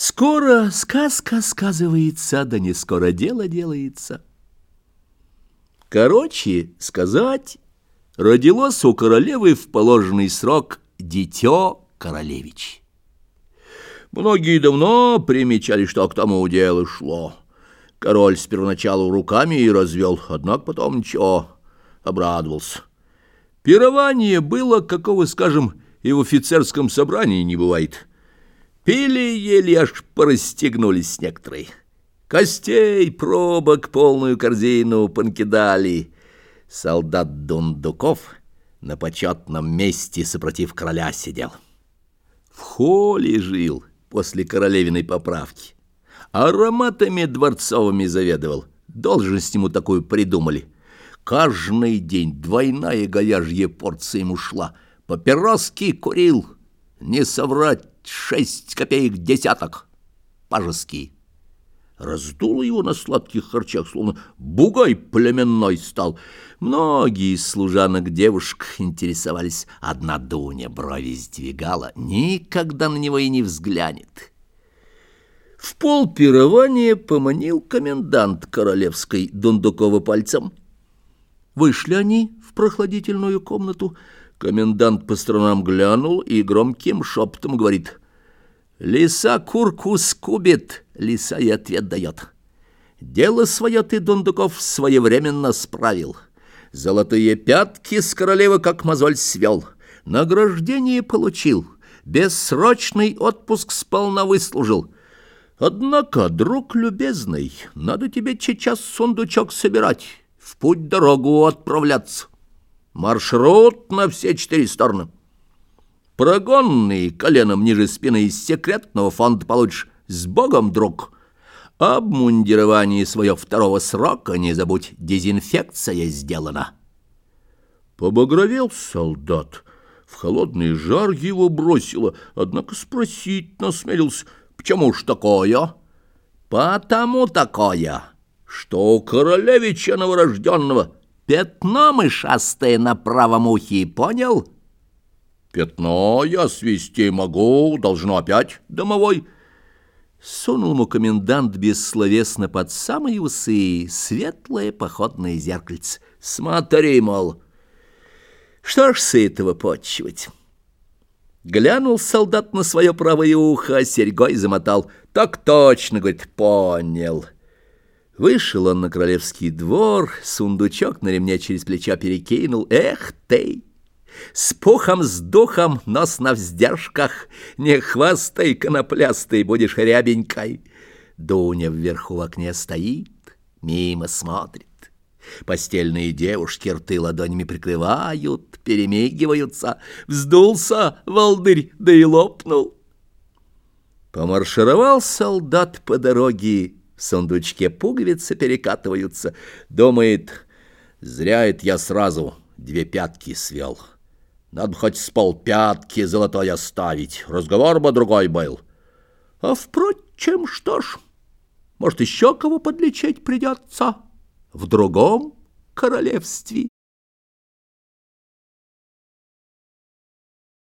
Скоро сказка сказывается, да не скоро дело делается. Короче сказать, родилось у королевы в положенный срок дитё королевич. Многие давно примечали, что к тому дело шло. Король с первоначалу руками и развел, однако потом ничего, обрадовался. Пирование было, какого, скажем, и в офицерском собрании не бывает. Пили еле аж порастегнулись некоторые. Костей, пробок, полную корзину понкидали. Солдат Дундуков на почетном месте сопротив короля сидел. В холле жил после королевиной поправки. Ароматами дворцовыми заведовал. Должность ему такую придумали. Каждый день двойная говяжья порция ему шла. Папироски курил. Не соврать, шесть копеек десяток. Пажеский. Раздуло его на сладких харчах, словно бугай племенной стал. Многие служанок девушек интересовались. Одна Дуня брови сдвигала, никогда на него и не взглянет. В пол пирования поманил комендант королевской Дундукова пальцем. Вышли они в прохладительную комнату, Комендант по сторонам глянул и громким шепотом говорит. «Лиса курку скубит, лиса и ответ дает. Дело свое ты, Дундуков, своевременно справил. Золотые пятки с королевы как мозоль свел. Награждение получил, бессрочный отпуск сполна выслужил». Однако, друг любезный, надо тебе сейчас сундучок собирать, в путь дорогу отправляться. Маршрут на все четыре стороны. Прогонный коленом ниже спины из секретного фонда получишь. С Богом, друг! Обмундирование свое второго срока не забудь, дезинфекция сделана. Побагровел солдат. В холодный жар его бросило, однако спросить насмелился, почему ж такое? Потому такое, что у королевича новорожденного — Пятно мышастое на правом ухе, понял? Пятно я свести могу, должно опять, домовой. Сунул ему комендант бессловесно под самые усы светлое походное зеркальце. Смотри, мол, что ж с этого почивать? Глянул солдат на свое правое ухо, а серьгой замотал. Так точно, говорит, понял. Вышел он на королевский двор, сундучок на ремне через плечо перекинул. Эх ты! С пухом, с духом, нос на вздержках, Не хвастай, коноплястой, будешь рябенькой. Дуня вверху в окне стоит, мимо смотрит. Постельные девушки рты ладонями прикрывают, перемигиваются. Вздулся волдырь, да и лопнул. Помаршировал солдат по дороге, в сундучке пуговицы перекатываются. Думает, зря это я сразу две пятки свел. Надо хоть с полпятки золотой оставить. Разговор бы другой был. А впрочем, что ж, может, еще кого подлечить придется в другом королевстве.